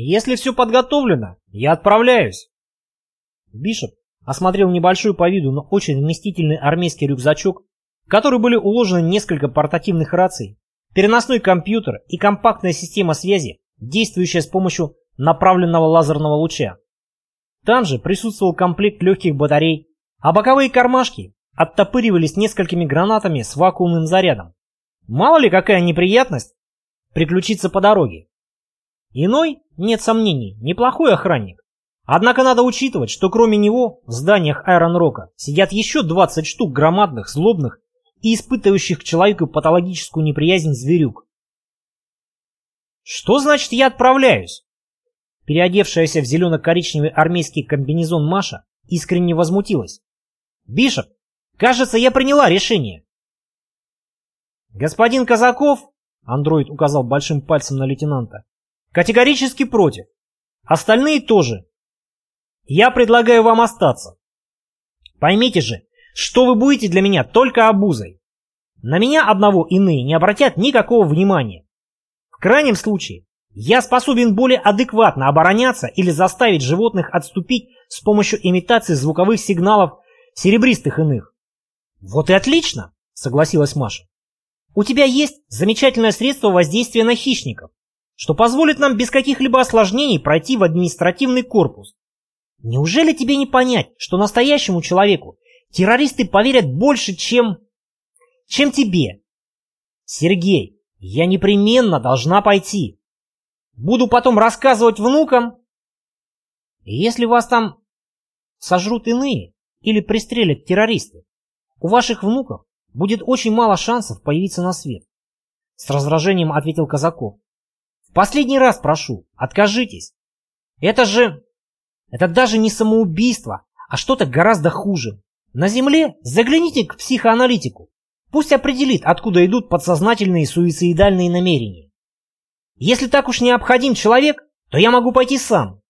Если все подготовлено, я отправляюсь. Бишоп осмотрел небольшой по виду, но очень вместительный армейский рюкзачок, в который были уложены несколько портативных раций, переносной компьютер и компактная система связи, действующая с помощью направленного лазерного луча. Там же присутствовал комплект легких батарей, а боковые кармашки оттопыривались несколькими гранатами с вакуумным зарядом. Мало ли какая неприятность приключится по дороге. Иной, нет сомнений, неплохой охранник. Однако надо учитывать, что кроме него в зданиях Айрон Рока сидят еще 20 штук громадных, злобных и испытывающих к человеку патологическую неприязнь зверюк. Что значит я отправляюсь? Переодевшаяся в зелено-коричневый армейский комбинезон Маша искренне возмутилась. «Бишоп, кажется, я приняла решение». «Господин Казаков», — андроид указал большим пальцем на лейтенанта, — «категорически против. Остальные тоже. Я предлагаю вам остаться. Поймите же, что вы будете для меня только обузой. На меня одного иные не обратят никакого внимания. В крайнем случае, я способен более адекватно обороняться или заставить животных отступить с помощью имитации звуковых сигналов серебристых иных. Вот и отлично, согласилась Маша. У тебя есть замечательное средство воздействия на хищников, что позволит нам без каких-либо осложнений пройти в административный корпус. Неужели тебе не понять, что настоящему человеку террористы поверят больше, чем... чем тебе? Сергей, я непременно должна пойти. Буду потом рассказывать внукам. Если вас там сожрут иные или пристрелят террористы, у ваших внуков будет очень мало шансов появиться на свет. С раздражением ответил Казаков. В последний раз прошу, откажитесь. Это же... Это даже не самоубийство, а что-то гораздо хуже. На Земле загляните к психоаналитику. Пусть определит, откуда идут подсознательные суицидальные намерения. Если так уж необходим человек, то я могу пойти сам.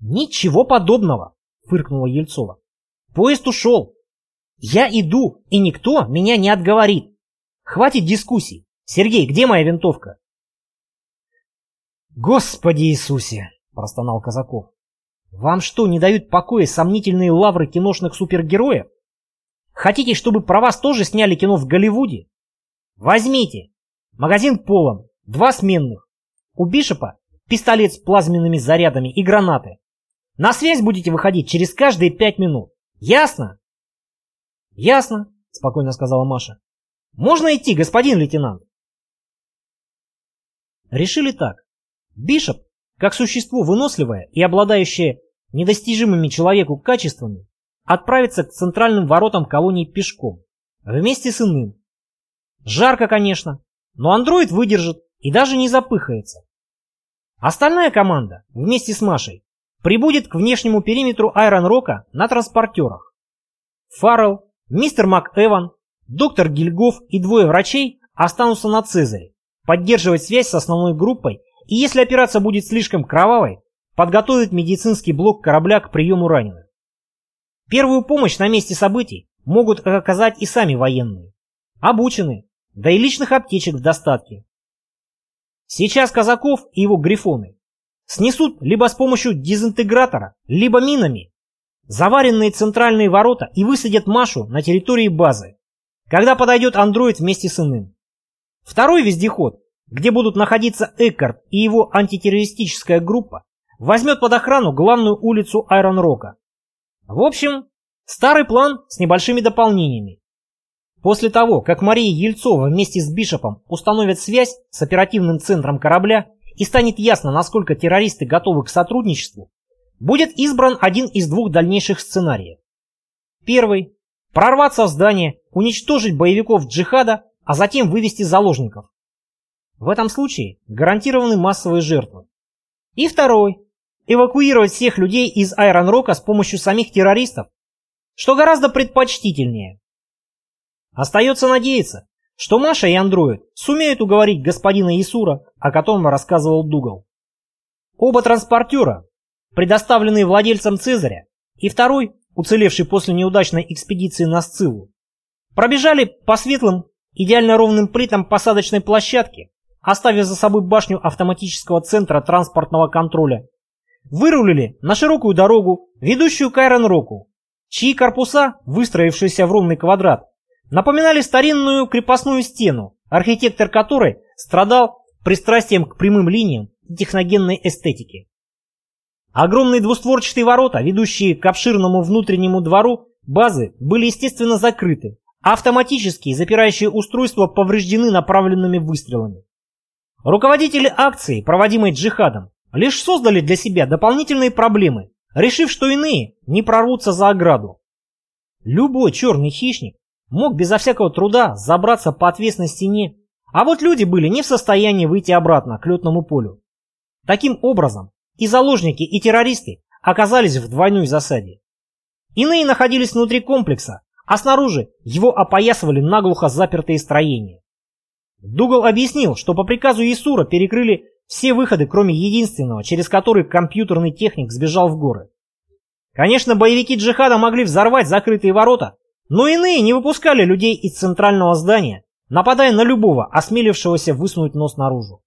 Ничего подобного, фыркнула Ельцова. Поезд ушел. Я иду, и никто меня не отговорит. Хватит дискуссий. Сергей, где моя винтовка? Господи Иисусе, простонал Казаков. Вам что, не дают покоя сомнительные лавры киношных супергероев? Хотите, чтобы про вас тоже сняли кино в Голливуде? Возьмите. Магазин полон. Два сменных. У Бишопа пистолет с плазменными зарядами и гранаты. На связь будете выходить через каждые пять минут. Ясно? Ясно, спокойно сказала Маша. Можно идти, господин лейтенант? Решили так. Бишоп, как существо выносливое и обладающее недостижимыми человеку качествами, отправится к центральным воротам колонии пешком, вместе с иным. Жарко, конечно, но андроид выдержит и даже не запыхается. Остальная команда, вместе с Машей, прибудет к внешнему периметру Айрон Рока на транспортерах. Фаррелл, мистер МакЭван, доктор Гильгоф и двое врачей останутся на Цезаре, поддерживать связь с основной группой и если операция будет слишком кровавой, подготовить медицинский блок корабля к приему раненых. Первую помощь на месте событий могут оказать и сами военные. Обученные, да и личных аптечек в достатке. Сейчас Казаков и его грифоны снесут либо с помощью дезинтегратора, либо минами заваренные центральные ворота и высадят Машу на территории базы, когда подойдет андроид вместе с иным. Второй вездеход, где будут находиться Эккарт и его антитеррористическая группа, возьмет под охрану главную улицу Айрон-Рока. В общем, старый план с небольшими дополнениями. После того, как Мария Ельцова вместе с Бишопом установят связь с оперативным центром корабля и станет ясно, насколько террористы готовы к сотрудничеству, будет избран один из двух дальнейших сценариев. Первый – прорваться в здание, уничтожить боевиков джихада, а затем вывести заложников. В этом случае гарантированы массовые жертвы. И второй – эвакуировать всех людей из Айрон-Рока с помощью самих террористов, что гораздо предпочтительнее. Остается надеяться, что Маша и андроид сумеют уговорить господина Исура, о котором рассказывал Дугал. Оба транспортера, предоставленные владельцам Цезаря, и второй, уцелевший после неудачной экспедиции на Сциллу, пробежали по светлым, идеально ровным плитам посадочной площадки, оставив за собой башню автоматического центра транспортного контроля, вырулили на широкую дорогу, ведущую к Айрон-Року, чьи корпуса, выстроившиеся в ровный квадрат, напоминали старинную крепостную стену, архитектор которой страдал пристрастием к прямым линиям и техногенной эстетике. Огромные двустворчатые ворота, ведущие к обширному внутреннему двору базы, были естественно закрыты, а автоматические запирающие устройства повреждены направленными выстрелами. Руководители акции, проводимой джихадом, лишь создали для себя дополнительные проблемы, решив, что иные не прорвутся за ограду. Любой черный хищник мог безо всякого труда забраться по отвесной стене, а вот люди были не в состоянии выйти обратно к летному полю. Таким образом, и заложники, и террористы оказались в двойной засаде. Иные находились внутри комплекса, а снаружи его опоясывали наглухо запертые строения. Дугал объяснил, что по приказу Исура перекрыли все выходы, кроме единственного, через который компьютерный техник сбежал в горы. Конечно, боевики джихада могли взорвать закрытые ворота, но иные не выпускали людей из центрального здания, нападая на любого, осмелившегося высунуть нос наружу.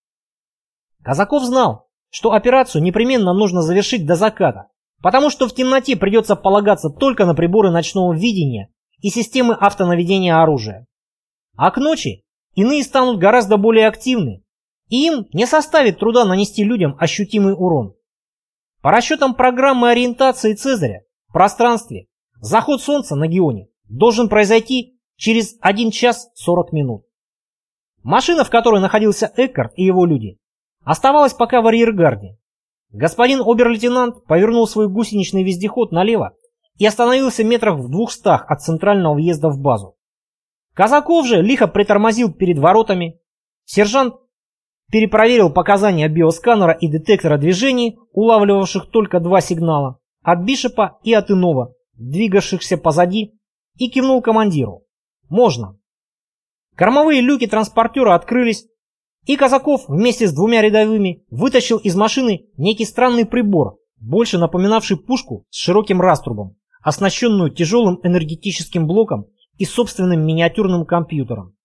Казаков знал, что операцию непременно нужно завершить до заката, потому что в темноте придется полагаться только на приборы ночного видения и системы автонаведения оружия. А к ночи иные станут гораздо более активны, и им не составит труда нанести людям ощутимый урон. По расчетам программы ориентации Цезаря в пространстве, заход Солнца на Геоне должен произойти через 1 час 40 минут. Машина, в которой находился Эккарт и его люди, оставалась пока в арьергарде. Господин обер-лейтенант повернул свой гусеничный вездеход налево и остановился метрах в двухстах от центрального въезда в базу. Казаков же лихо притормозил перед воротами. Сержант перепроверил показания биосканера и детектора движений, улавливавших только два сигнала, от Бишопа и от Инова, двигавшихся позади, и кивнул командиру. «Можно». Кормовые люки транспортера открылись, и Казаков вместе с двумя рядовыми вытащил из машины некий странный прибор, больше напоминавший пушку с широким раструбом, оснащенную тяжелым энергетическим блоком и собственным миниатюрным компьютером.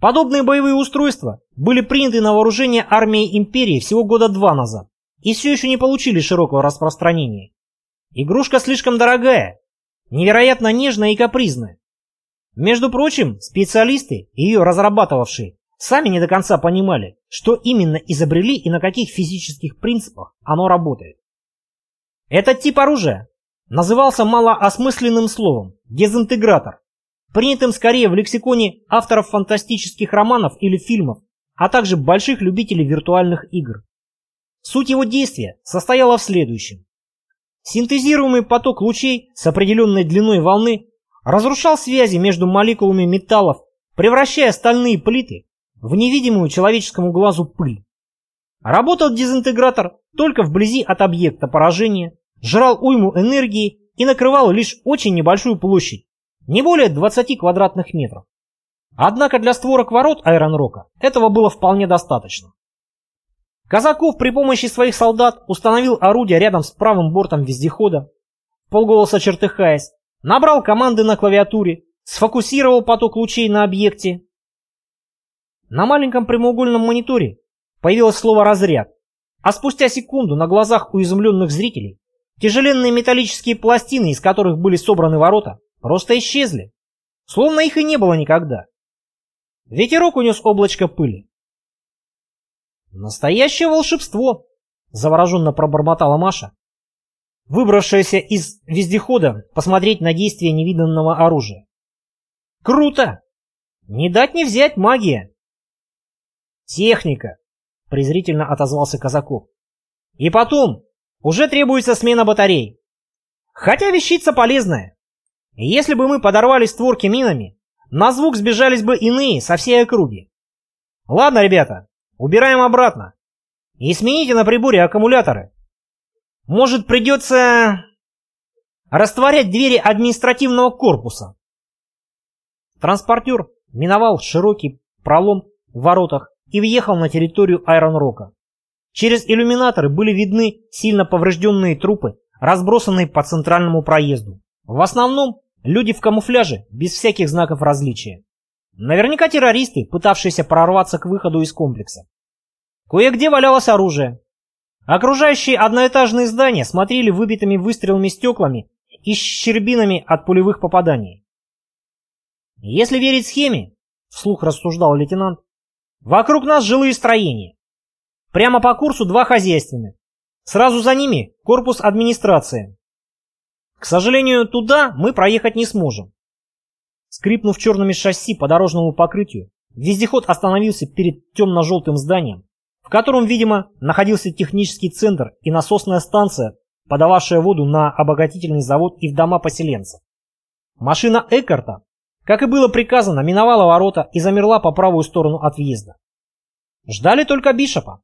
Подобные боевые устройства были приняты на вооружение армии империи всего года два назад и все еще не получили широкого распространения. Игрушка слишком дорогая, невероятно нежная и капризная. Между прочим, специалисты, ее разрабатывавшие, сами не до конца понимали, что именно изобрели и на каких физических принципах оно работает. Этот тип оружия назывался малоосмысленным словом «дезинтегратор», принятым скорее в лексиконе авторов фантастических романов или фильмов, а также больших любителей виртуальных игр. Суть его действия состояла в следующем. Синтезируемый поток лучей с определенной длиной волны разрушал связи между молекулами металлов, превращая стальные плиты в невидимую человеческому глазу пыль. Работал дезинтегратор только вблизи от объекта поражения, жрал уйму энергии и накрывал лишь очень небольшую площадь, не более 20 квадратных метров. Однако для створок ворот Айронрока этого было вполне достаточно. Казаков при помощи своих солдат установил орудие рядом с правым бортом вездехода, полголоса чертыхаясь, набрал команды на клавиатуре, сфокусировал поток лучей на объекте на маленьком прямоугольном мониторе появилось слово «разряд», а спустя секунду на глазах у изумленных зрителей тяжеленные металлические пластины, из которых были собраны ворота, просто исчезли, словно их и не было никогда. Ветерок унес облачко пыли. «Настоящее волшебство!» — завороженно пробормотала Маша, выбравшаяся из вездехода посмотреть на действие невиданного оружия. «Круто! Не дать не взять магия!» «Техника!» — презрительно отозвался Казаков. «И потом, уже требуется смена батарей. Хотя вещица полезная. Если бы мы подорвали створки минами, на звук сбежались бы иные со всей округи. Ладно, ребята, убираем обратно. И смените на приборе аккумуляторы. Может, придется растворять двери административного корпуса. Транспортер миновал широкий пролом в воротах и въехал на территорию Айрон-Рока. Через иллюминаторы были видны сильно поврежденные трупы, разбросанные по центральному проезду. В основном люди в камуфляже, без всяких знаков различия. Наверняка террористы, пытавшиеся прорваться к выходу из комплекса. Кое-где валялось оружие. Окружающие одноэтажные здания смотрели выбитыми выстрелами стеклами и щербинами от пулевых попаданий. Если верить схеме, вслух рассуждал лейтенант, вокруг нас жилые строения. Прямо по курсу два хозяйственных. Сразу за ними корпус администрации. К сожалению, туда мы проехать не сможем. Скрипнув черными шасси по дорожному покрытию, вездеход остановился перед темно-желтым зданием, в котором, видимо, находился технический центр и насосная станция, подававшая воду на обогатительный завод и в дома поселенцев. Машина Эккарта, как и было приказано, миновала ворота и замерла по правую сторону от въезда. Ждали только Бишопа.